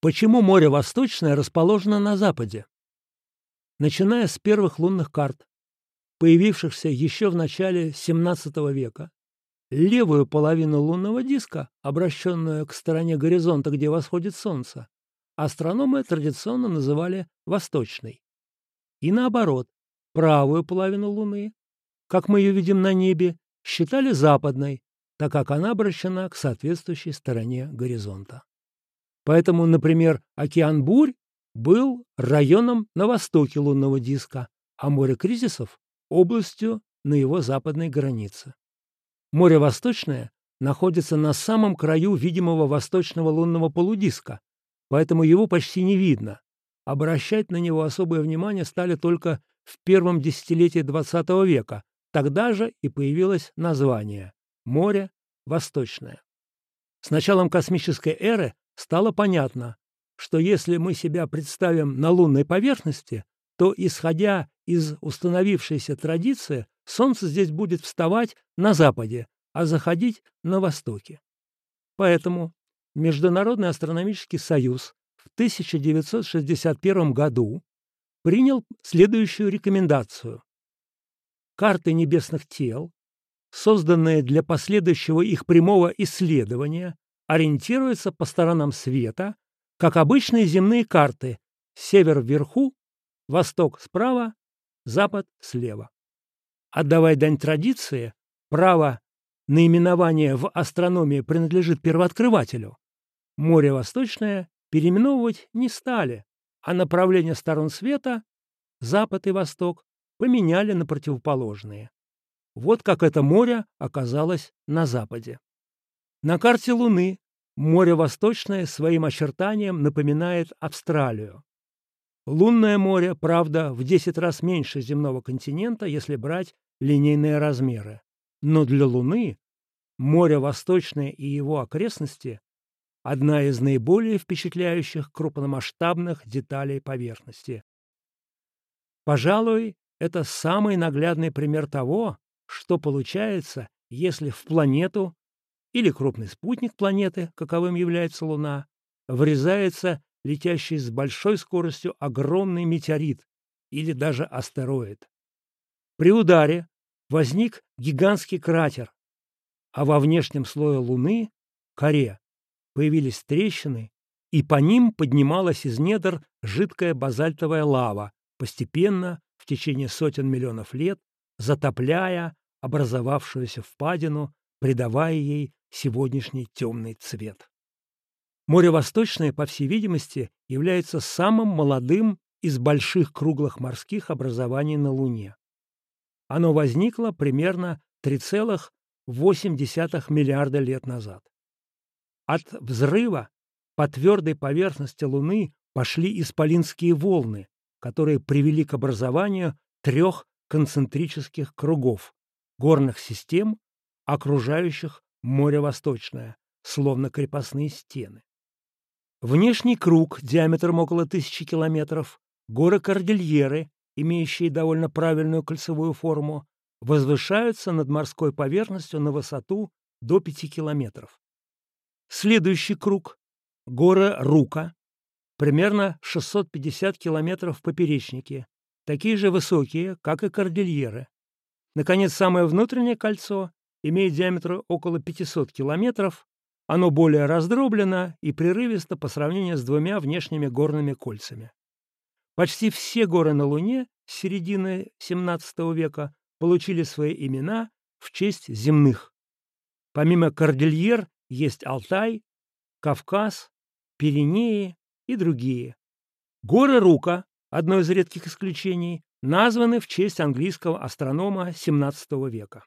Почему море Восточное расположено на западе? Начиная с первых лунных карт, появившихся еще в начале XVII века, левую половину лунного диска, обращенную к стороне горизонта, где восходит Солнце, астрономы традиционно называли восточной. И наоборот, правую половину Луны, как мы ее видим на небе, считали западной, так как она обращена к соответствующей стороне горизонта. Поэтому, например, океан Бурь был районом на востоке лунного диска, а море кризисов – областью на его западной границе. Море Восточное находится на самом краю видимого восточного лунного полудиска, поэтому его почти не видно. Обращать на него особое внимание стали только в первом десятилетии XX века, тогда же и появилось название – море Восточное. С началом космической эры стало понятно, что если мы себя представим на лунной поверхности, то, исходя из установившейся традиции, Солнце здесь будет вставать на западе, а заходить на востоке. Поэтому Международный астрономический союз в 1961 году принял следующую рекомендацию. Карты небесных тел, созданные для последующего их прямого исследования, ориентируются по сторонам света, как обычные земные карты – север вверху, восток справа, запад слева. Отдавая дань традиции, право наименования в астрономии принадлежит первооткрывателю. Море Восточное переименовывать не стали, а направление сторон света, запад и восток, поменяли на противоположные. Вот как это море оказалось на западе. На карте Луны море Восточное своим очертанием напоминает Австралию. Лунное море, правда, в 10 раз меньше земного континента, если брать линейные размеры. Но для Луны море Восточное и его окрестности – одна из наиболее впечатляющих крупномасштабных деталей поверхности. Пожалуй, это самый наглядный пример того, что получается, если в планету или крупный спутник планеты, каковым является Луна, врезается летящий с большой скоростью огромный метеорит или даже астероид. При ударе возник гигантский кратер, а во внешнем слое Луны, коре, появились трещины, и по ним поднималась из недр жидкая базальтовая лава, постепенно, в течение сотен миллионов лет, затопляя образовавшуюся впадину, придавая ей сегодняшний темный цвет. Море Восточное, по всей видимости, является самым молодым из больших круглых морских образований на Луне. Оно возникло примерно 3,8 миллиарда лет назад. От взрыва по твердой поверхности Луны пошли исполинские волны, которые привели к образованию трех концентрических кругов горных систем, окружающих море Восточное, словно крепостные стены. Внешний круг диаметром около тысячи километров, горы Кордильеры, имеющие довольно правильную кольцевую форму, возвышаются над морской поверхностью на высоту до 5 километров. Следующий круг – горы Рука, примерно 650 километров в поперечнике, такие же высокие, как и Кордильеры. Наконец, самое внутреннее кольцо имеет диаметр около 500 километров, оно более раздроблено и прерывисто по сравнению с двумя внешними горными кольцами. Почти все горы на Луне с середины XVII века получили свои имена в честь земных. Помимо Кордильер есть Алтай, Кавказ, Пиренеи и другие. Горы Рука, одно из редких исключений, названы в честь английского астронома XVII века.